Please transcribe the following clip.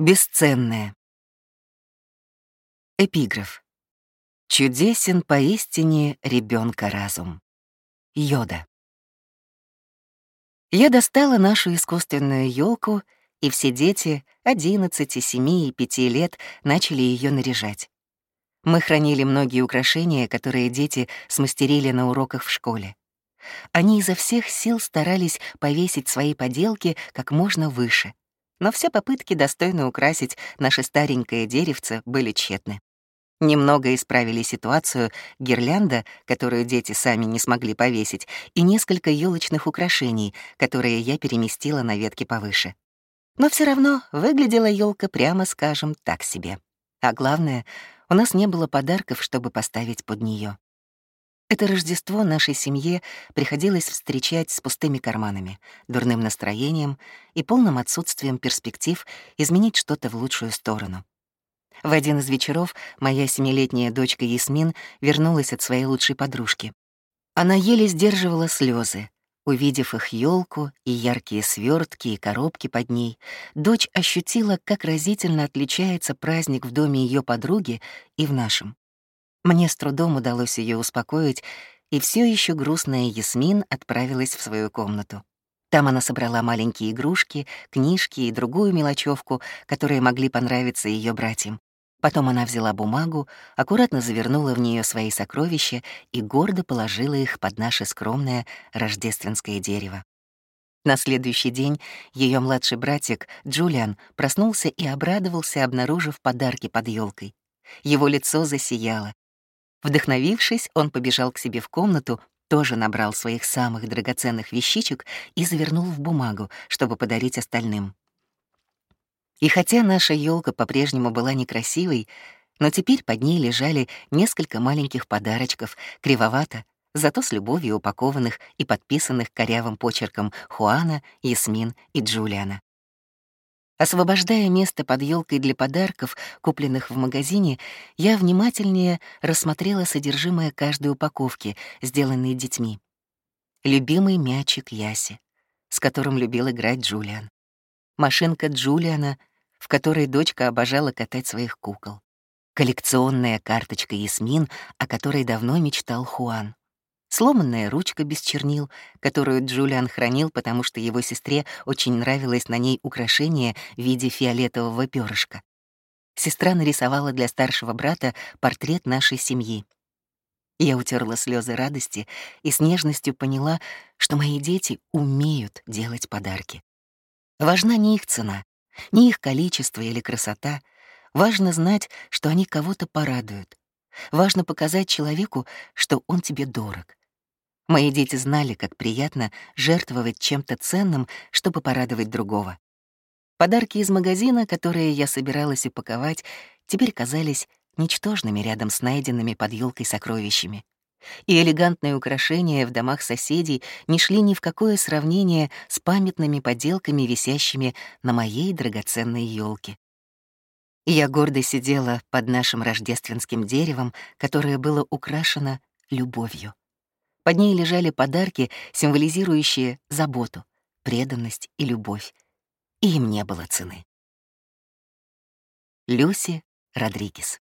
Бесценное. Эпиграф. Чудесен поистине ребенка разум. Йода. Я достала нашу искусственную елку, и все дети 11, 7 и 5 лет начали ее наряжать. Мы хранили многие украшения, которые дети смастерили на уроках в школе. Они изо всех сил старались повесить свои поделки как можно выше, но все попытки достойно украсить наше старенькое деревце были тщетны. Немного исправили ситуацию гирлянда, которую дети сами не смогли повесить, и несколько елочных украшений, которые я переместила на ветки повыше. Но все равно выглядела елка, прямо скажем, так себе. А главное, у нас не было подарков, чтобы поставить под нее. Это Рождество нашей семье приходилось встречать с пустыми карманами, дурным настроением и полным отсутствием перспектив изменить что-то в лучшую сторону. В один из вечеров моя семилетняя дочка Ясмин вернулась от своей лучшей подружки. Она еле сдерживала слезы. Увидев их елку и яркие свертки и коробки под ней, дочь ощутила, как разительно отличается праздник в доме ее подруги и в нашем. Мне с трудом удалось ее успокоить, и все еще грустная Ясмин отправилась в свою комнату. Там она собрала маленькие игрушки, книжки и другую мелочевку, которые могли понравиться ее братьям. Потом она взяла бумагу, аккуратно завернула в нее свои сокровища и гордо положила их под наше скромное рождественское дерево. На следующий день ее младший братик Джулиан проснулся и обрадовался, обнаружив подарки под елкой. Его лицо засияло, Вдохновившись, он побежал к себе в комнату, тоже набрал своих самых драгоценных вещичек и завернул в бумагу, чтобы подарить остальным. И хотя наша елка по-прежнему была некрасивой, но теперь под ней лежали несколько маленьких подарочков, кривовато, зато с любовью упакованных и подписанных корявым почерком Хуана, Ясмин и Джулиана. Освобождая место под елкой для подарков, купленных в магазине, я внимательнее рассмотрела содержимое каждой упаковки, сделанной детьми. Любимый мячик Яси, с которым любил играть Джулиан. Машинка Джулиана, в которой дочка обожала катать своих кукол. Коллекционная карточка Ясмин, о которой давно мечтал Хуан сломанная ручка без чернил, которую Джулиан хранил, потому что его сестре очень нравилось на ней украшение в виде фиолетового перышка. Сестра нарисовала для старшего брата портрет нашей семьи. Я утерла слезы радости и с нежностью поняла, что мои дети умеют делать подарки. Важна не их цена, не их количество или красота. Важно знать, что они кого-то порадуют. Важно показать человеку, что он тебе дорог. Мои дети знали, как приятно жертвовать чем-то ценным, чтобы порадовать другого. Подарки из магазина, которые я собиралась упаковать, теперь казались ничтожными рядом с найденными под елкой сокровищами. И элегантные украшения в домах соседей не шли ни в какое сравнение с памятными поделками, висящими на моей драгоценной елке. Я гордо сидела под нашим рождественским деревом, которое было украшено любовью. Под ней лежали подарки, символизирующие заботу, преданность и любовь. И им не было цены. Люси Родригес